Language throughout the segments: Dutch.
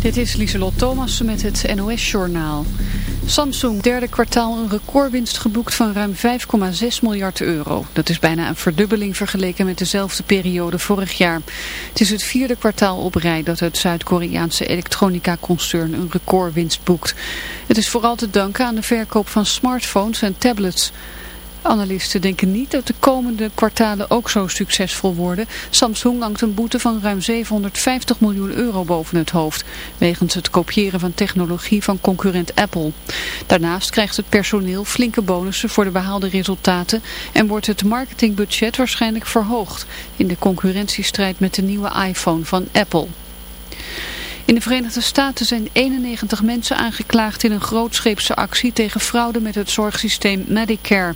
Dit is Lieselot Thomassen met het NOS-journaal. Samsung derde kwartaal een recordwinst geboekt van ruim 5,6 miljard euro. Dat is bijna een verdubbeling vergeleken met dezelfde periode vorig jaar. Het is het vierde kwartaal op rij dat het Zuid-Koreaanse elektronica-concern een recordwinst boekt. Het is vooral te danken aan de verkoop van smartphones en tablets. Analisten denken niet dat de komende kwartalen ook zo succesvol worden. Samsung hangt een boete van ruim 750 miljoen euro boven het hoofd, wegens het kopiëren van technologie van concurrent Apple. Daarnaast krijgt het personeel flinke bonussen voor de behaalde resultaten en wordt het marketingbudget waarschijnlijk verhoogd in de concurrentiestrijd met de nieuwe iPhone van Apple. In de Verenigde Staten zijn 91 mensen aangeklaagd in een grootscheepse actie tegen fraude met het zorgsysteem Medicare.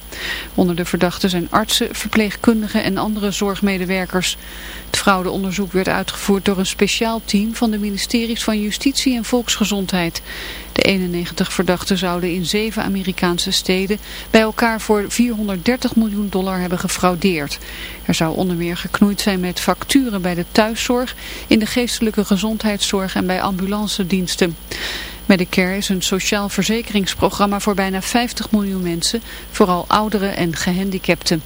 Onder de verdachten zijn artsen, verpleegkundigen en andere zorgmedewerkers. Het fraudeonderzoek werd uitgevoerd door een speciaal team van de ministeries van Justitie en Volksgezondheid. De 91 verdachten zouden in zeven Amerikaanse steden bij elkaar voor 430 miljoen dollar hebben gefraudeerd. Er zou onder meer geknoeid zijn met facturen bij de thuiszorg, in de geestelijke gezondheidszorg en bij ambulancediensten. Medicare is een sociaal verzekeringsprogramma voor bijna 50 miljoen mensen, vooral ouderen en gehandicapten.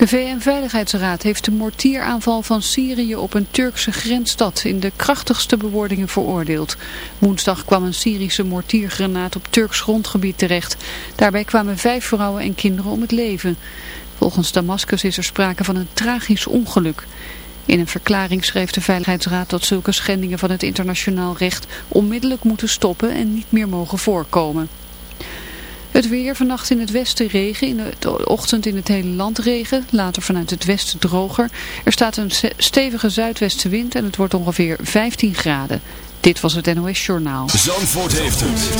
De VN-veiligheidsraad heeft de mortieraanval van Syrië op een Turkse grensstad in de krachtigste bewoordingen veroordeeld. Woensdag kwam een Syrische mortiergranaat op Turks grondgebied terecht. Daarbij kwamen vijf vrouwen en kinderen om het leven. Volgens Damascus is er sprake van een tragisch ongeluk. In een verklaring schreef de Veiligheidsraad dat zulke schendingen van het internationaal recht onmiddellijk moeten stoppen en niet meer mogen voorkomen. Het weer vannacht in het westen regen, in de ochtend in het hele land regen, later vanuit het westen droger. Er staat een stevige zuidwestenwind en het wordt ongeveer 15 graden. Dit was het NOS Journaal. Zandvoort heeft het.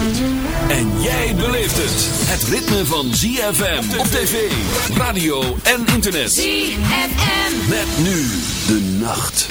En jij beleeft het. Het ritme van ZFM op tv, radio en internet. ZFM. Met nu de nacht.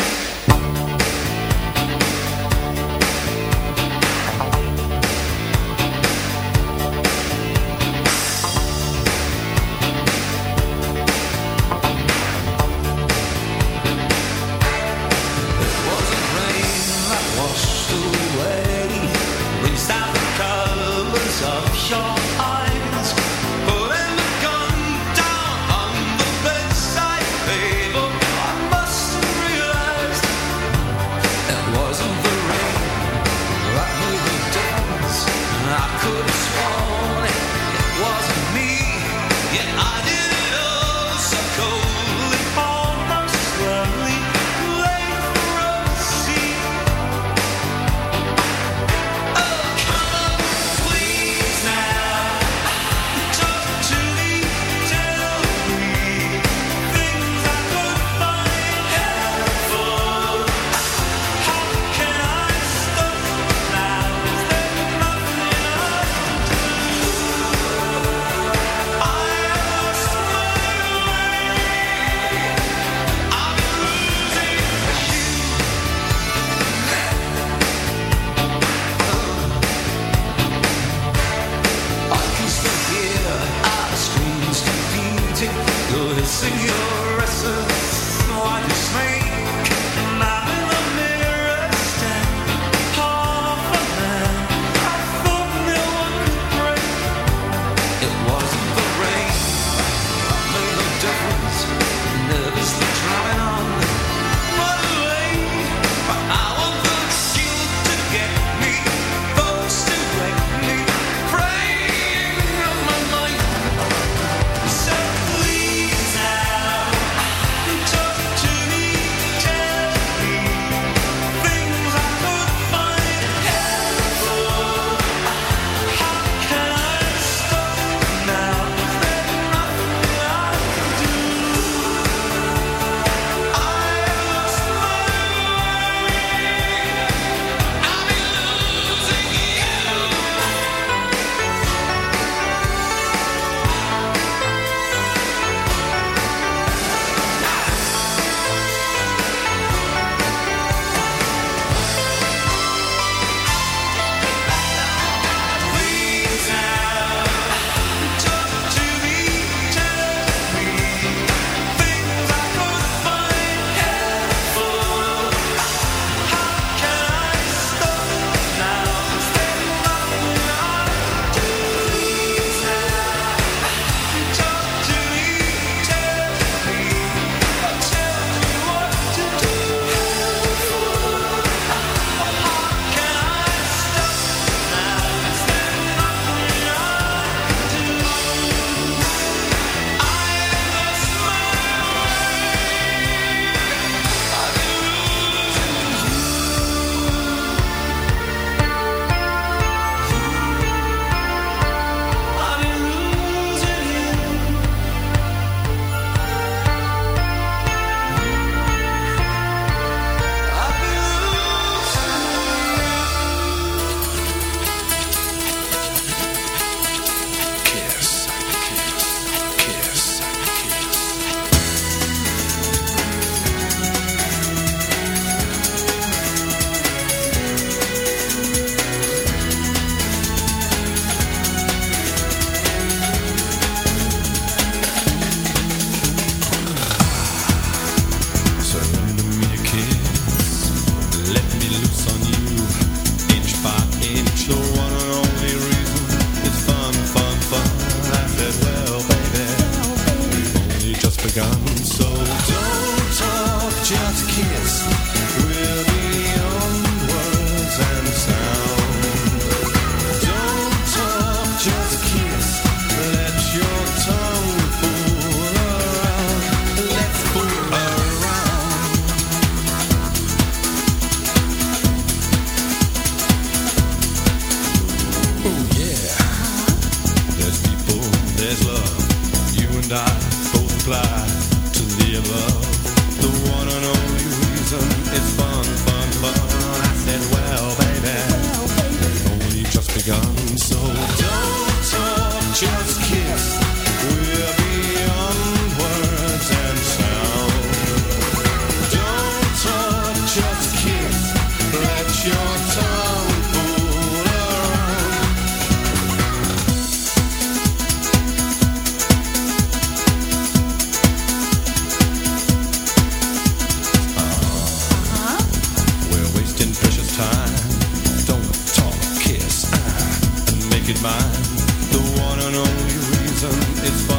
wasting precious time. Don't talk, kiss, make it mine. The one and only reason is fun.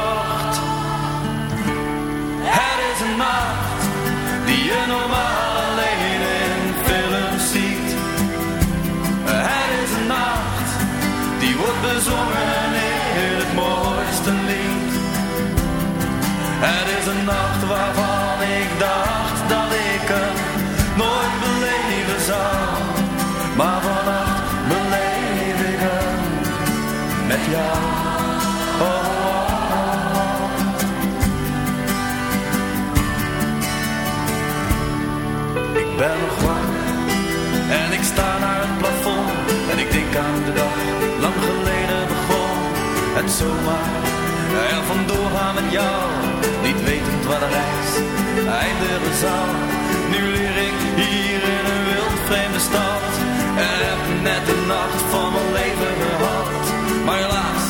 Het is een nacht die je normaal alleen in films ziet. Het is een nacht die wordt bezongen in het mooiste lied. Het is een nacht waarvan ik dacht dat ik hem nooit beleven zou. Maar vannacht beleef ik hem met jou. En ik denk aan de dag lang geleden begon. Het zomaar er vandoor gaan met jou, niet wetend waar de reis eindigen zou. Nu leer ik hier in een wild vreemde stad en heb net de nacht van mijn leven gehad. Maar helaas,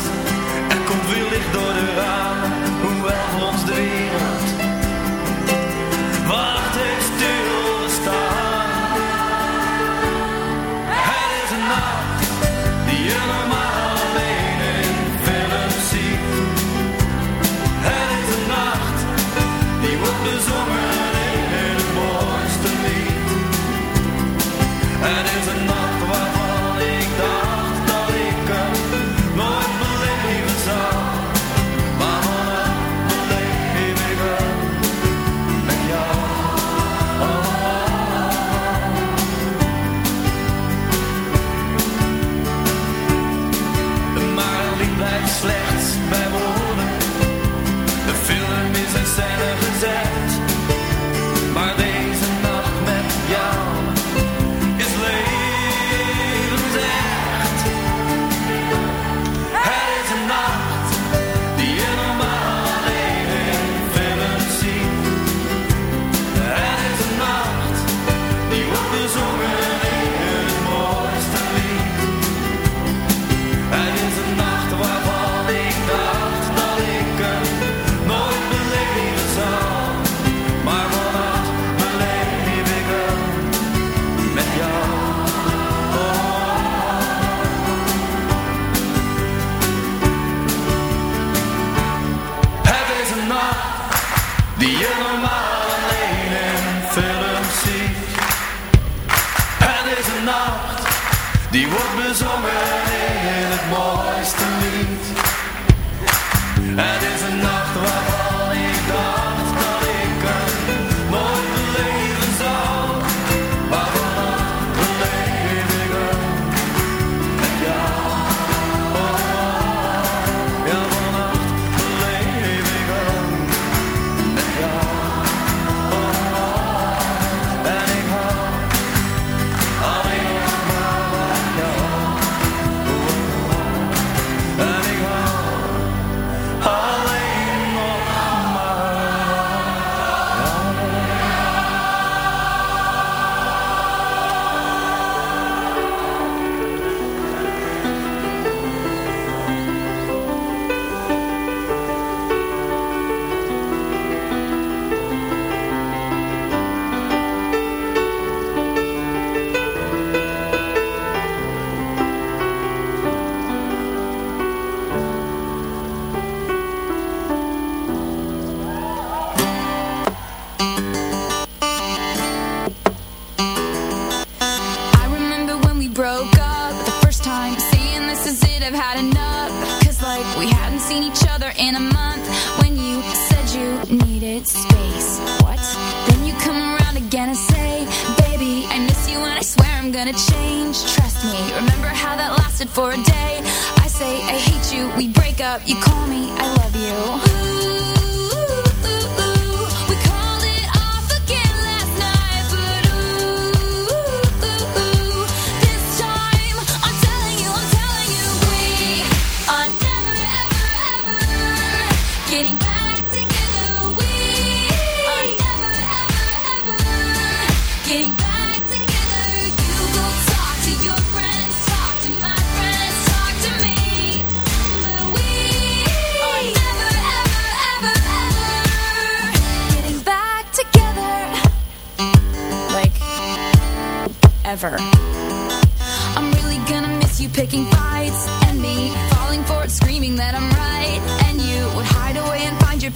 er komt weer licht door de ramen, hoewel voor ons de wereld wacht heeft stilgestaan.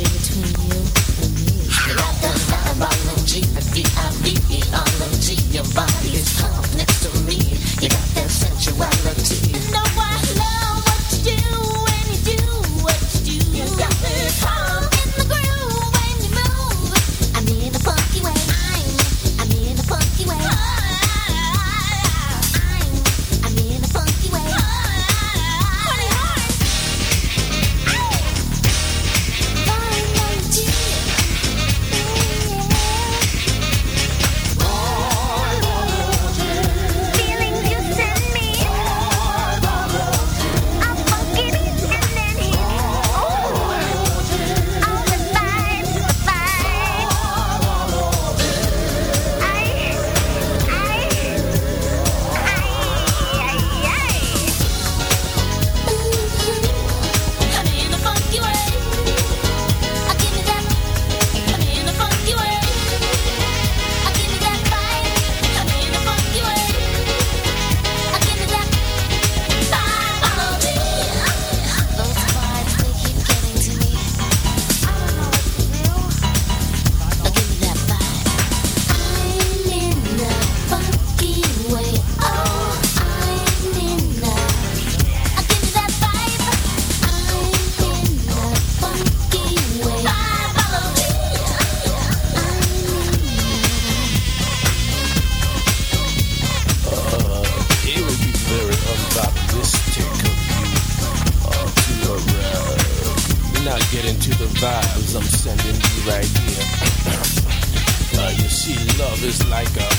between you.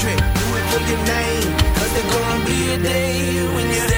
trick. Do it for your name. Cause there's gonna be a day when you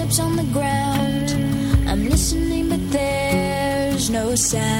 footsteps on the ground. I'm listening, but there's no sound.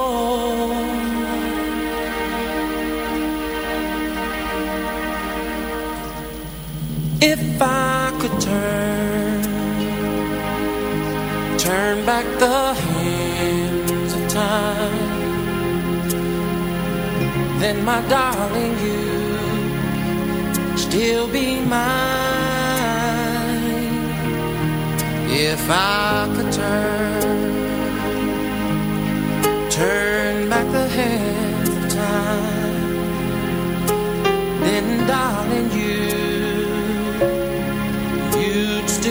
If I could turn Turn back the hands of time Then my darling you Still be mine. If I could turn Turn back the hands of time Then darling you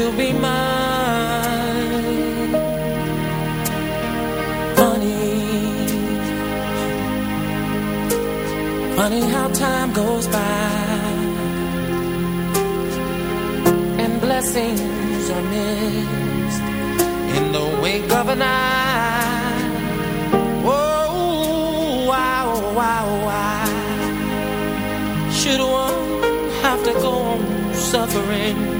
you'll be mine. Funny. Funny how time goes by And blessings are missed In the wake of an eye. Whoa, why, wow, why Should one have to go on suffering?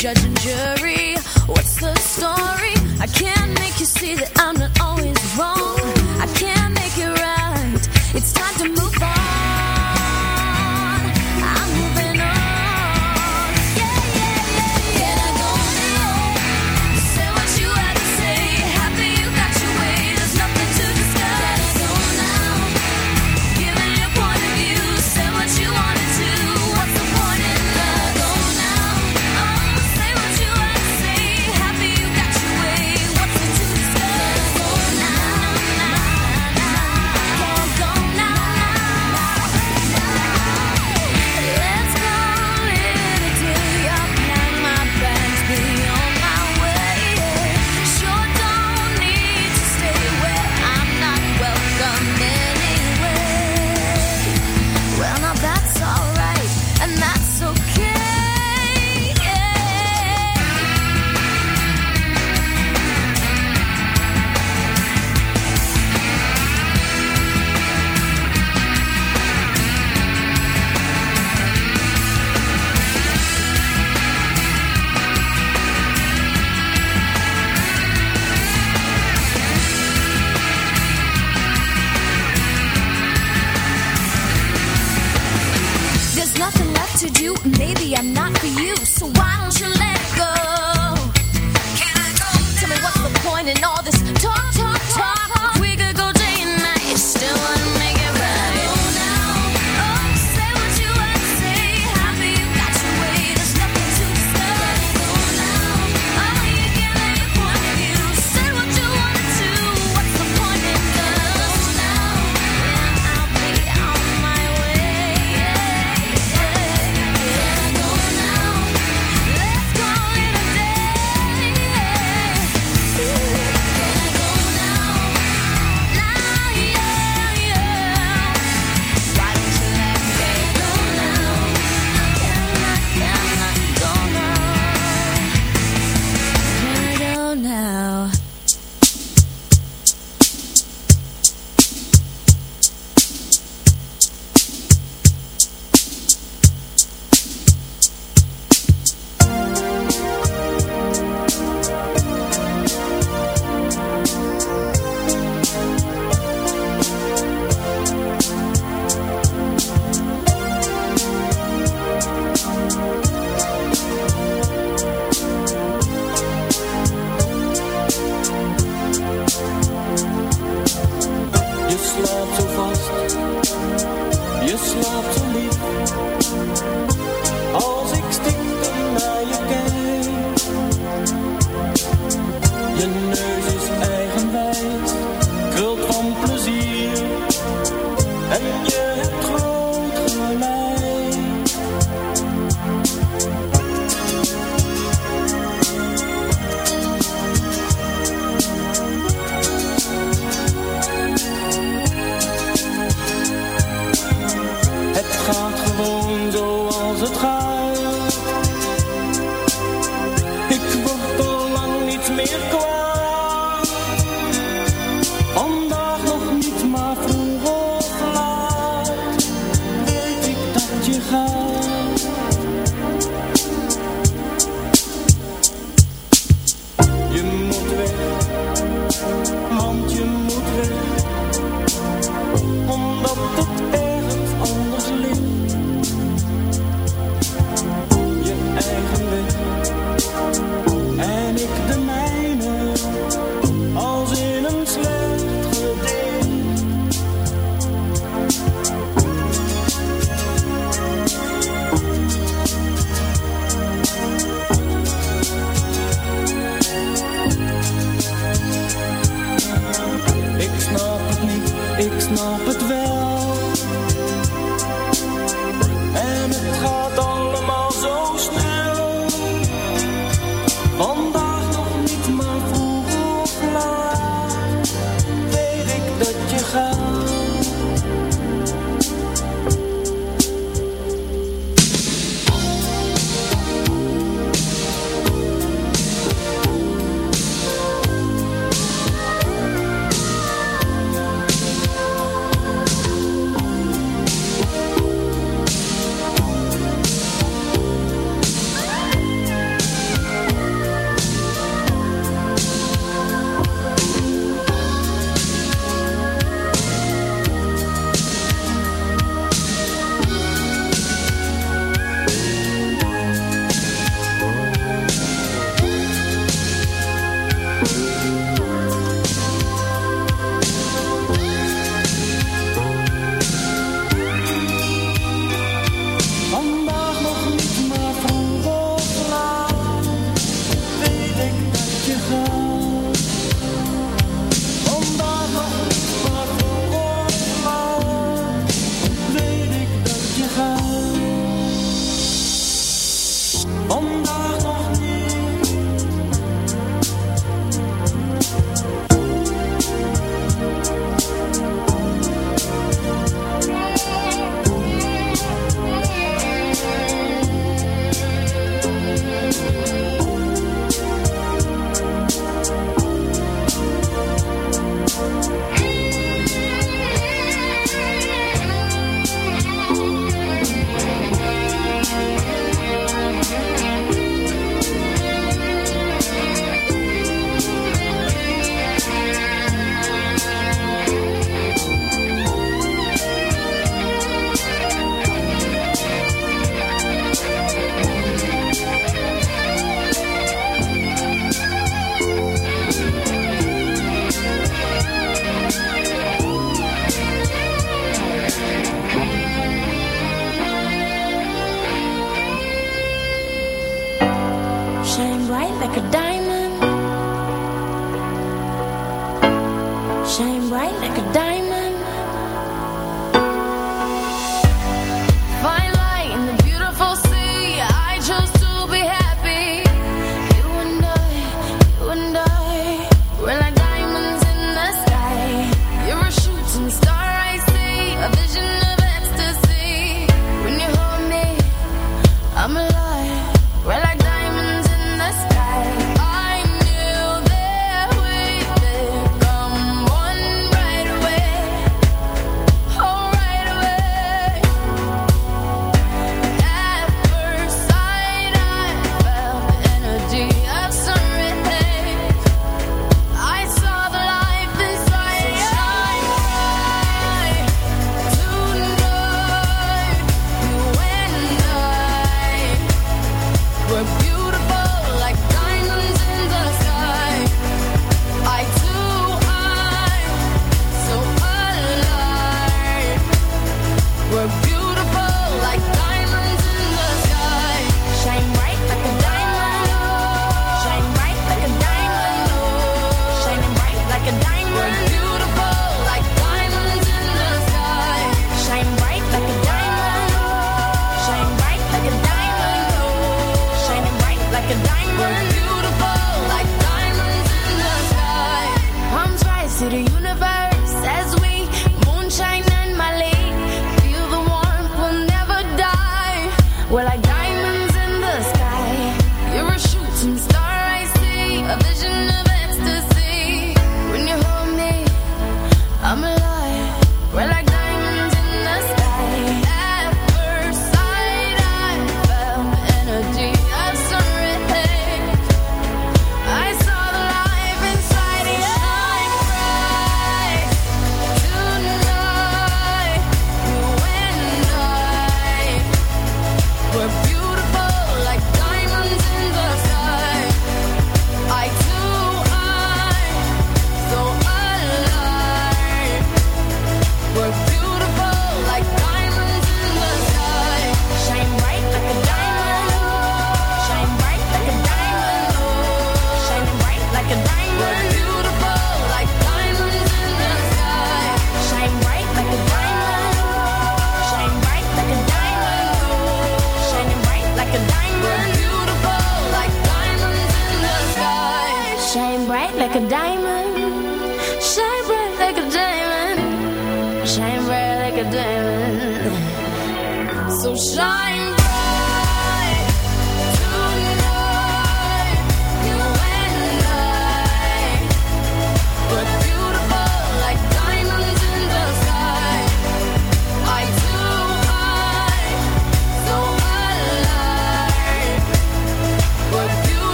judge and jury. What's the story? I can't make you see that I'm